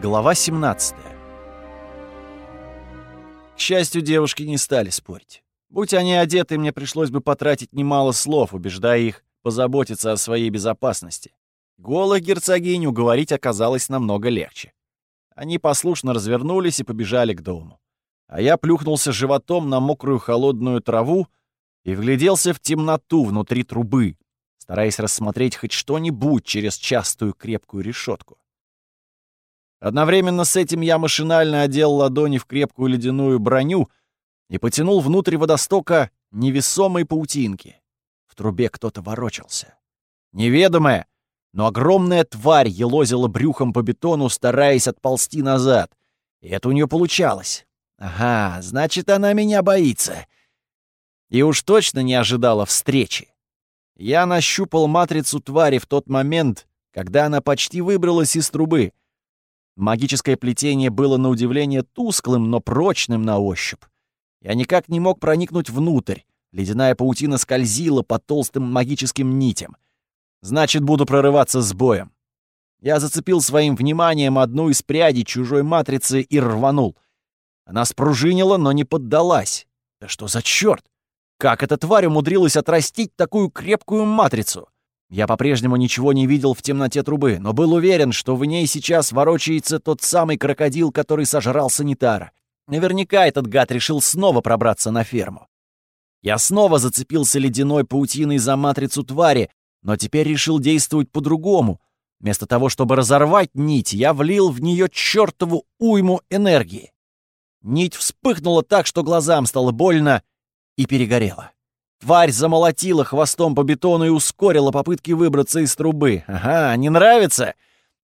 Глава 17 К счастью, девушки не стали спорить. Будь они одеты, мне пришлось бы потратить немало слов, убеждая их позаботиться о своей безопасности. Голых герцогинь уговорить оказалось намного легче. Они послушно развернулись и побежали к дому. А я плюхнулся животом на мокрую холодную траву и вгляделся в темноту внутри трубы, стараясь рассмотреть хоть что-нибудь через частую крепкую решетку. Одновременно с этим я машинально одел ладони в крепкую ледяную броню и потянул внутрь водостока невесомой паутинки. В трубе кто-то ворочался. Неведомая, но огромная тварь елозила брюхом по бетону, стараясь отползти назад. И это у нее получалось. Ага, значит, она меня боится. И уж точно не ожидала встречи. Я нащупал матрицу твари в тот момент, когда она почти выбралась из трубы — Магическое плетение было на удивление тусклым, но прочным на ощупь. Я никак не мог проникнуть внутрь. Ледяная паутина скользила по толстым магическим нитям. Значит, буду прорываться с боем. Я зацепил своим вниманием одну из прядей чужой матрицы и рванул. Она спружинила, но не поддалась. Да что за черт? Как эта тварь умудрилась отрастить такую крепкую матрицу? Я по-прежнему ничего не видел в темноте трубы, но был уверен, что в ней сейчас ворочается тот самый крокодил, который сожрал санитара. Наверняка этот гад решил снова пробраться на ферму. Я снова зацепился ледяной паутиной за матрицу твари, но теперь решил действовать по-другому. Вместо того, чтобы разорвать нить, я влил в нее чертову уйму энергии. Нить вспыхнула так, что глазам стало больно и перегорела. Тварь замолотила хвостом по бетону и ускорила попытки выбраться из трубы. Ага, не нравится?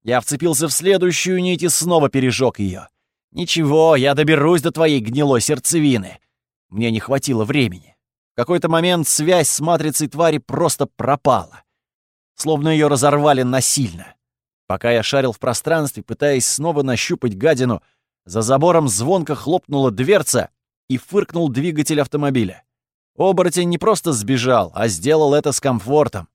Я вцепился в следующую нить и снова пережег ее. Ничего, я доберусь до твоей гнилой сердцевины. Мне не хватило времени. В какой-то момент связь с матрицей твари просто пропала. Словно ее разорвали насильно. Пока я шарил в пространстве, пытаясь снова нащупать гадину, за забором звонко хлопнула дверца и фыркнул двигатель автомобиля. Оборотень не просто сбежал, а сделал это с комфортом.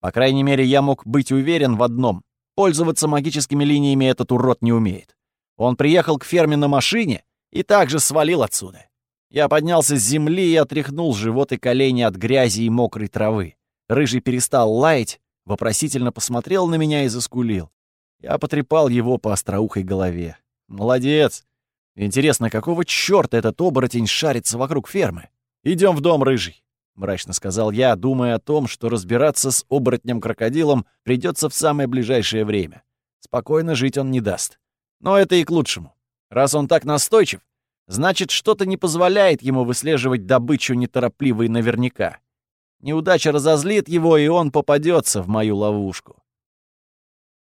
По крайней мере, я мог быть уверен в одном. Пользоваться магическими линиями этот урод не умеет. Он приехал к ферме на машине и также свалил отсюда. Я поднялся с земли и отряхнул живот и колени от грязи и мокрой травы. Рыжий перестал лаять, вопросительно посмотрел на меня и заскулил. Я потрепал его по остроухой голове. «Молодец! Интересно, какого чёрта этот оборотень шарится вокруг фермы?» Идем в дом, рыжий», — мрачно сказал я, думая о том, что разбираться с оборотнем-крокодилом придется в самое ближайшее время. Спокойно жить он не даст. Но это и к лучшему. Раз он так настойчив, значит, что-то не позволяет ему выслеживать добычу неторопливо и наверняка. Неудача разозлит его, и он попадется в мою ловушку.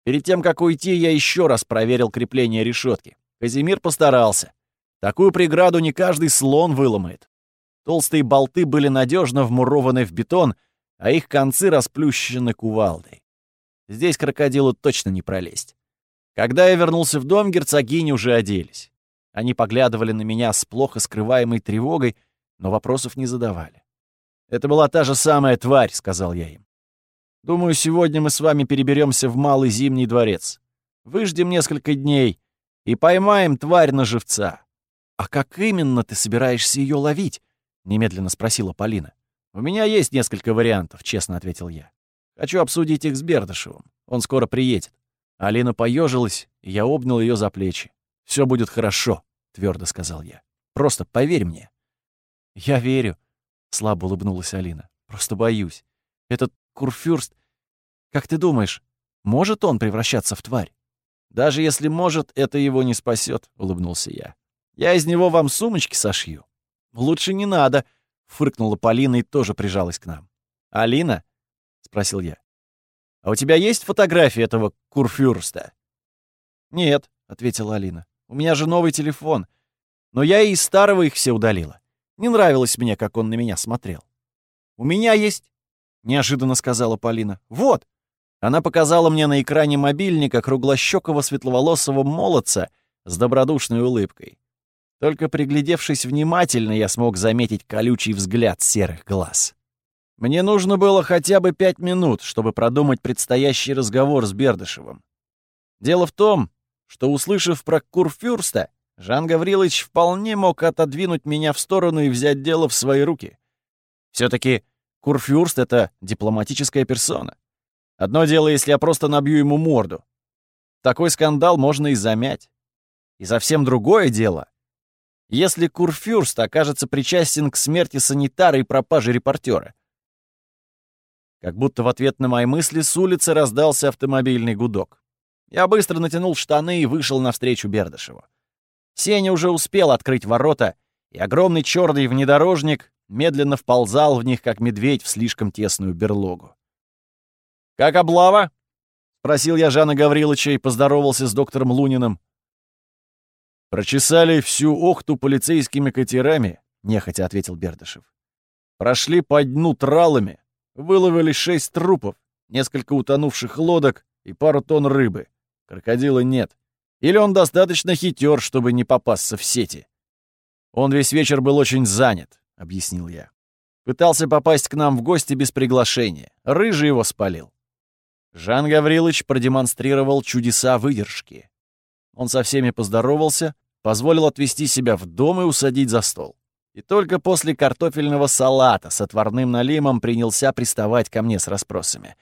Перед тем, как уйти, я еще раз проверил крепление решетки. Казимир постарался. Такую преграду не каждый слон выломает. Толстые болты были надежно вмурованы в бетон, а их концы расплющены кувалдой. Здесь крокодилу точно не пролезть. Когда я вернулся в дом, герцогини уже оделись. Они поглядывали на меня с плохо скрываемой тревогой, но вопросов не задавали. «Это была та же самая тварь», — сказал я им. «Думаю, сегодня мы с вами переберемся в Малый Зимний дворец. Выждем несколько дней и поймаем тварь на живца». «А как именно ты собираешься ее ловить?» — немедленно спросила Полина. «У меня есть несколько вариантов», — честно ответил я. «Хочу обсудить их с Бердышевым. Он скоро приедет». Алина поежилась, и я обнял ее за плечи. Все будет хорошо», — твердо сказал я. «Просто поверь мне». «Я верю», — слабо улыбнулась Алина. «Просто боюсь. Этот Курфюрст... Как ты думаешь, может он превращаться в тварь?» «Даже если может, это его не спасет, улыбнулся я. «Я из него вам сумочки сошью. «Лучше не надо», — фыркнула Полина и тоже прижалась к нам. «Алина?» — спросил я. «А у тебя есть фотография этого курфюрста?» «Нет», — ответила Алина. «У меня же новый телефон. Но я и из старого их все удалила. Не нравилось мне, как он на меня смотрел». «У меня есть», — неожиданно сказала Полина. «Вот». Она показала мне на экране мобильника круглощекого светловолосого молодца с добродушной улыбкой. Только приглядевшись внимательно, я смог заметить колючий взгляд серых глаз. Мне нужно было хотя бы пять минут, чтобы продумать предстоящий разговор с Бердышевым. Дело в том, что, услышав про Курфюрста, Жан Гаврилович вполне мог отодвинуть меня в сторону и взять дело в свои руки. все таки Курфюрст — это дипломатическая персона. Одно дело, если я просто набью ему морду. Такой скандал можно и замять. И совсем другое дело, если Курфюрст окажется причастен к смерти санитара и пропаже репортера. Как будто в ответ на мои мысли с улицы раздался автомобильный гудок. Я быстро натянул штаны и вышел навстречу Бердышеву. Сеня уже успел открыть ворота, и огромный черный внедорожник медленно вползал в них, как медведь в слишком тесную берлогу. «Как облава?» — спросил я Жана Гавриловича и поздоровался с доктором Луниным. «Прочесали всю Охту полицейскими катерами», — нехотя ответил Бердышев. «Прошли по дну тралами, выловили шесть трупов, несколько утонувших лодок и пару тонн рыбы. Крокодила нет. Или он достаточно хитер, чтобы не попасться в сети. Он весь вечер был очень занят, объяснил я. Пытался попасть к нам в гости без приглашения. Рыжий его спалил. Жан Гаврилович продемонстрировал чудеса выдержки. Он со всеми поздоровался, позволил отвезти себя в дом и усадить за стол. И только после картофельного салата с отварным налимом принялся приставать ко мне с расспросами.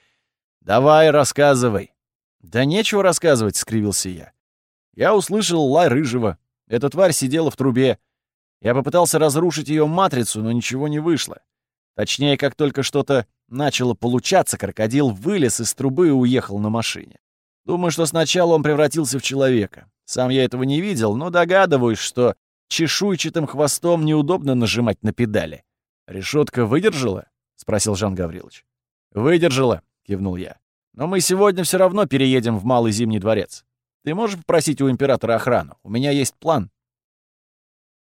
«Давай, рассказывай». «Да нечего рассказывать», — скривился я. Я услышал лай рыжего. Эта тварь сидела в трубе. Я попытался разрушить ее матрицу, но ничего не вышло. Точнее, как только что-то начало получаться, крокодил вылез из трубы и уехал на машине. Думаю, что сначала он превратился в человека. Сам я этого не видел, но догадываюсь, что чешуйчатым хвостом неудобно нажимать на педали. «Решетка выдержала?» — спросил Жан Гаврилович. «Выдержала», — кивнул я. «Но мы сегодня все равно переедем в Малый Зимний дворец. Ты можешь попросить у императора охрану? У меня есть план».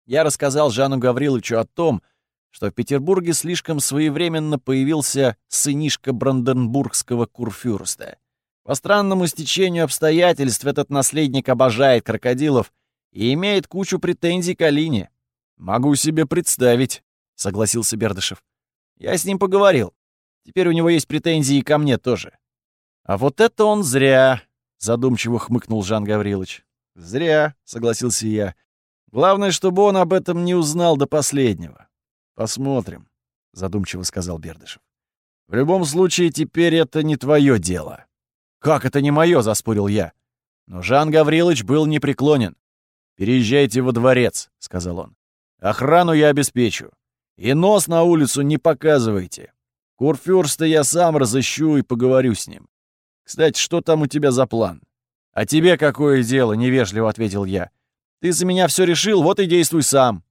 Я рассказал Жану Гавриловичу о том, что в Петербурге слишком своевременно появился сынишка бранденбургского курфюрста. По странному стечению обстоятельств этот наследник обожает крокодилов и имеет кучу претензий к Алине. «Могу себе представить», — согласился Бердышев. «Я с ним поговорил. Теперь у него есть претензии и ко мне тоже». «А вот это он зря», задумчиво хмыкнул Жан Гаврилович. Зря, согласился я. Главное, чтобы он об этом не узнал до последнего. Посмотрим, задумчиво сказал Бердышев. В любом случае, теперь это не твое дело. Как это не мое, заспорил я. Но Жан Гаврилович был непреклонен. «Переезжайте во дворец», — сказал он. «Охрану я обеспечу. И нос на улицу не показывайте. Курфюрста я сам разыщу и поговорю с ним. Кстати, что там у тебя за план? А тебе какое дело, невежливо ответил я. Ты за меня все решил, вот и действуй сам.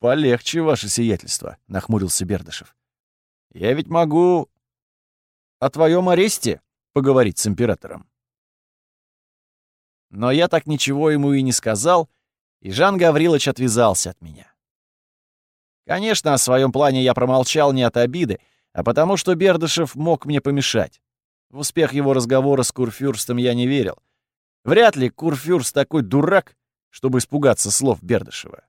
Полегче, ваше сиятельство, нахмурился Бердышев. Я ведь могу о твоем аресте поговорить с императором. Но я так ничего ему и не сказал, и Жан Гаврилович отвязался от меня. Конечно, о своем плане я промолчал не от обиды, а потому что Бердышев мог мне помешать. В успех его разговора с Курфюрстом я не верил. Вряд ли Курфюрст такой дурак, чтобы испугаться слов Бердышева.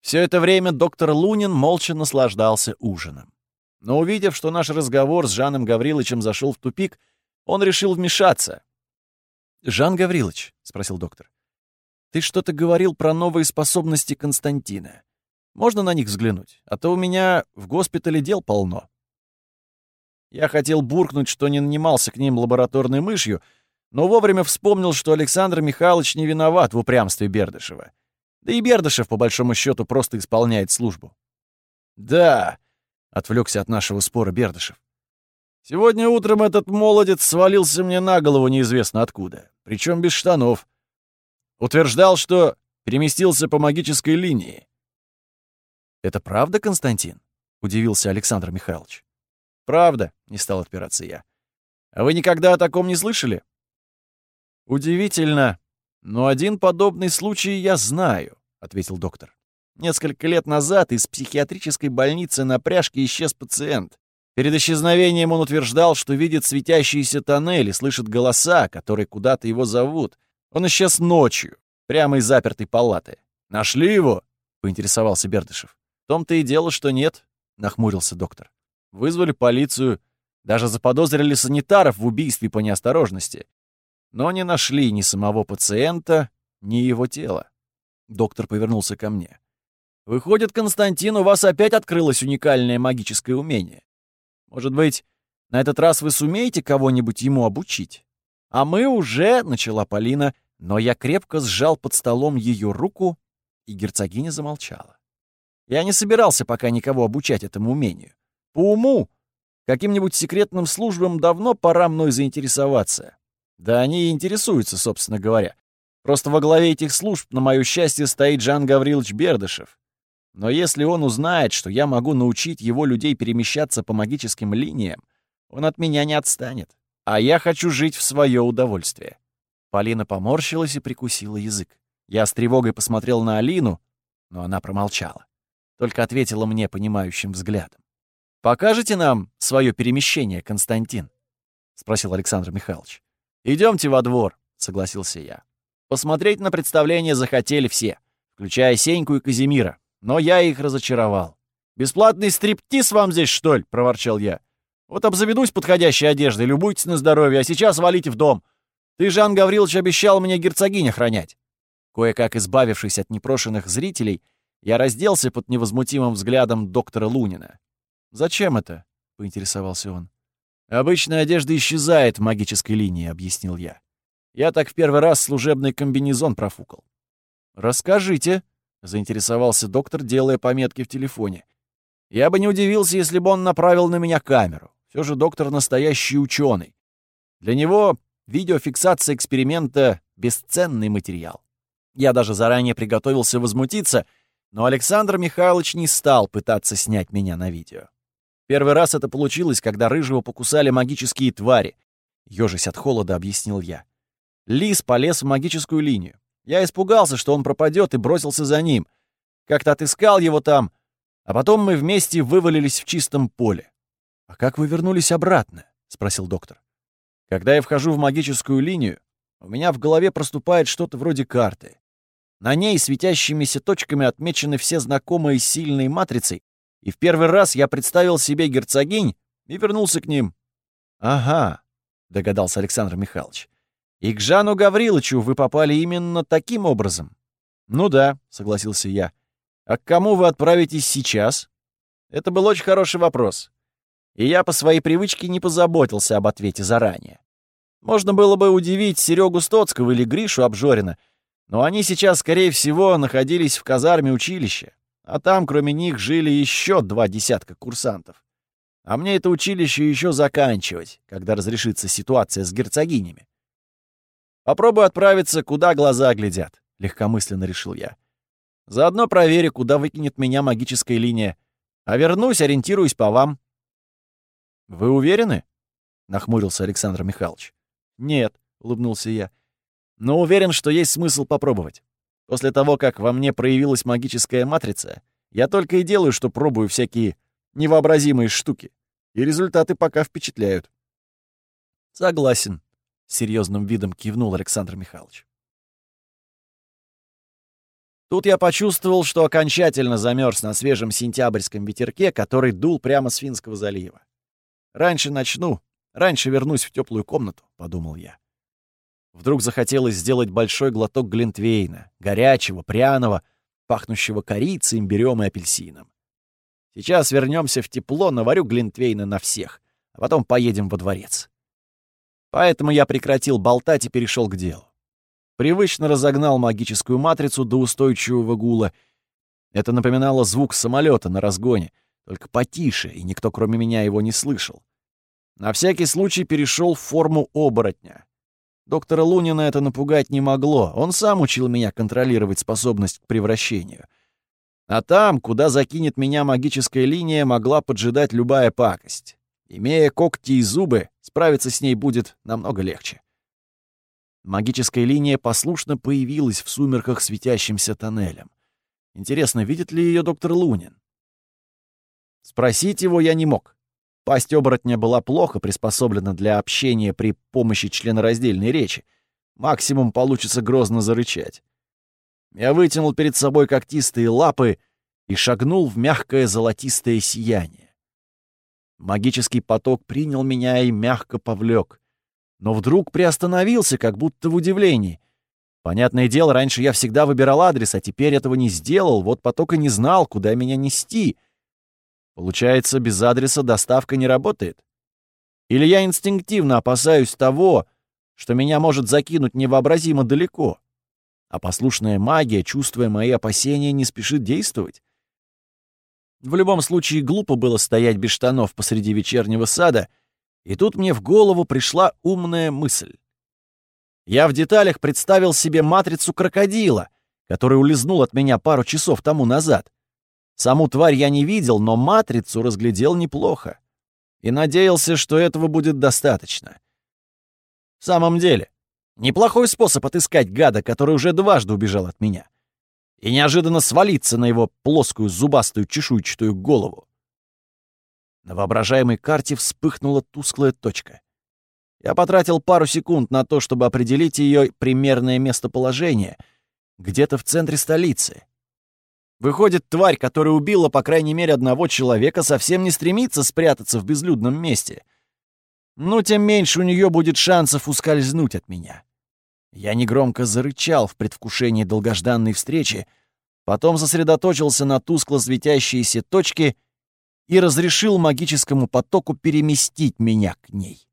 Все это время доктор Лунин молча наслаждался ужином. Но увидев, что наш разговор с Жаном Гавриловичем зашел в тупик, он решил вмешаться. «Жан Гаврилович», — спросил доктор, — «ты что-то говорил про новые способности Константина. Можно на них взглянуть? А то у меня в госпитале дел полно». Я хотел буркнуть, что не нанимался к ним лабораторной мышью, но вовремя вспомнил, что Александр Михайлович не виноват в упрямстве Бердышева. Да и Бердышев, по большому счету, просто исполняет службу. «Да», — отвлекся от нашего спора Бердышев. «Сегодня утром этот молодец свалился мне на голову неизвестно откуда, причем без штанов. Утверждал, что переместился по магической линии». «Это правда, Константин?» — удивился Александр Михайлович. «Правда», — не стал отпираться я. «А вы никогда о таком не слышали?» «Удивительно, но один подобный случай я знаю», — ответил доктор. «Несколько лет назад из психиатрической больницы на пряжке исчез пациент. Перед исчезновением он утверждал, что видит светящиеся тоннели, слышит голоса, которые куда-то его зовут. Он исчез ночью, прямо из запертой палаты. «Нашли его?» — поинтересовался Бердышев. «В том-то и дело, что нет», — нахмурился доктор. Вызвали полицию, даже заподозрили санитаров в убийстве по неосторожности. но не нашли ни самого пациента, ни его тела. Доктор повернулся ко мне. «Выходит, Константин, у вас опять открылось уникальное магическое умение. Может быть, на этот раз вы сумеете кого-нибудь ему обучить?» «А мы уже...» — начала Полина, но я крепко сжал под столом ее руку, и герцогиня замолчала. Я не собирался пока никого обучать этому умению. По уму, каким-нибудь секретным службам давно пора мной заинтересоваться. Да они и интересуются, собственно говоря. Просто во главе этих служб, на мое счастье, стоит Жан Гаврилович Бердышев. Но если он узнает, что я могу научить его людей перемещаться по магическим линиям, он от меня не отстанет. А я хочу жить в свое удовольствие. Полина поморщилась и прикусила язык. Я с тревогой посмотрел на Алину, но она промолчала. Только ответила мне понимающим взглядом. «Покажете нам свое перемещение, Константин?» — спросил Александр Михайлович. Идемте во двор», — согласился я. Посмотреть на представление захотели все, включая Сеньку и Казимира, но я их разочаровал. «Бесплатный стриптиз вам здесь, что ли?» — проворчал я. «Вот обзаведусь подходящей одеждой, любуйтесь на здоровье, а сейчас валите в дом. Ты, Жан Гаврилович, обещал мне герцогинь охранять». Кое-как избавившись от непрошенных зрителей, я разделся под невозмутимым взглядом доктора Лунина. «Зачем это?» — поинтересовался он. «Обычная одежда исчезает в магической линии», — объяснил я. Я так в первый раз служебный комбинезон профукал. «Расскажите», — заинтересовался доктор, делая пометки в телефоне. «Я бы не удивился, если бы он направил на меня камеру. Все же доктор настоящий ученый. Для него видеофиксация эксперимента — бесценный материал. Я даже заранее приготовился возмутиться, но Александр Михайлович не стал пытаться снять меня на видео. Первый раз это получилось, когда Рыжего покусали магические твари. Ёжись от холода, объяснил я. Лис полез в магическую линию. Я испугался, что он пропадет, и бросился за ним. Как-то отыскал его там, а потом мы вместе вывалились в чистом поле. «А как вы вернулись обратно?» — спросил доктор. «Когда я вхожу в магическую линию, у меня в голове проступает что-то вроде карты. На ней светящимися точками отмечены все знакомые сильные матрицы, и в первый раз я представил себе герцогинь и вернулся к ним. «Ага», — догадался Александр Михайлович. И к Жану Гавриловичу вы попали именно таким образом? Ну да, согласился я. А к кому вы отправитесь сейчас? Это был очень хороший вопрос. И я по своей привычке не позаботился об ответе заранее. Можно было бы удивить Серегу Стоцкого или Гришу Обжорина, но они сейчас, скорее всего, находились в казарме училища, а там, кроме них, жили еще два десятка курсантов. А мне это училище еще заканчивать, когда разрешится ситуация с герцогинями. Попробую отправиться, куда глаза глядят, — легкомысленно решил я. Заодно проверю, куда выкинет меня магическая линия. А вернусь, ориентируюсь по вам. «Вы уверены?» — нахмурился Александр Михайлович. «Нет», — улыбнулся я. «Но уверен, что есть смысл попробовать. После того, как во мне проявилась магическая матрица, я только и делаю, что пробую всякие невообразимые штуки. И результаты пока впечатляют». «Согласен», — серьезным видом кивнул Александр Михайлович. Тут я почувствовал, что окончательно замерз на свежем сентябрьском ветерке, который дул прямо с Финского залива. «Раньше начну, раньше вернусь в теплую комнату», — подумал я. Вдруг захотелось сделать большой глоток глинтвейна, горячего, пряного, пахнущего корицей, имбирем и апельсином. Сейчас вернемся в тепло, наварю глинтвейна на всех, а потом поедем во дворец. Поэтому я прекратил болтать и перешел к делу. Привычно разогнал магическую матрицу до устойчивого гула. Это напоминало звук самолета на разгоне, только потише, и никто кроме меня его не слышал. На всякий случай перешел в форму оборотня. Доктора Лунина это напугать не могло. Он сам учил меня контролировать способность к превращению. А там, куда закинет меня магическая линия, могла поджидать любая пакость. Имея когти и зубы, справиться с ней будет намного легче. Магическая линия послушно появилась в сумерках светящимся тоннелем. Интересно, видит ли ее доктор Лунин? Спросить его я не мог. Пасть оборотня была плохо приспособлена для общения при помощи членораздельной речи. Максимум получится грозно зарычать. Я вытянул перед собой когтистые лапы и шагнул в мягкое золотистое сияние. Магический поток принял меня и мягко повлек. но вдруг приостановился, как будто в удивлении. Понятное дело, раньше я всегда выбирал адрес, а теперь этого не сделал, вот поток и не знал, куда меня нести. Получается, без адреса доставка не работает? Или я инстинктивно опасаюсь того, что меня может закинуть невообразимо далеко? А послушная магия, чувствуя мои опасения, не спешит действовать? В любом случае, глупо было стоять без штанов посреди вечернего сада, и тут мне в голову пришла умная мысль. Я в деталях представил себе матрицу крокодила, который улизнул от меня пару часов тому назад. Саму тварь я не видел, но матрицу разглядел неплохо. И надеялся, что этого будет достаточно. В самом деле, неплохой способ отыскать гада, который уже дважды убежал от меня. И неожиданно свалиться на его плоскую зубастую чешуйчатую голову. На воображаемой карте вспыхнула тусклая точка. Я потратил пару секунд на то, чтобы определить ее примерное местоположение, где-то в центре столицы. Выходит, тварь, которая убила по крайней мере одного человека, совсем не стремится спрятаться в безлюдном месте. Ну, тем меньше у нее будет шансов ускользнуть от меня. Я негромко зарычал в предвкушении долгожданной встречи, потом сосредоточился на тускло светящиеся точки и разрешил магическому потоку переместить меня к ней.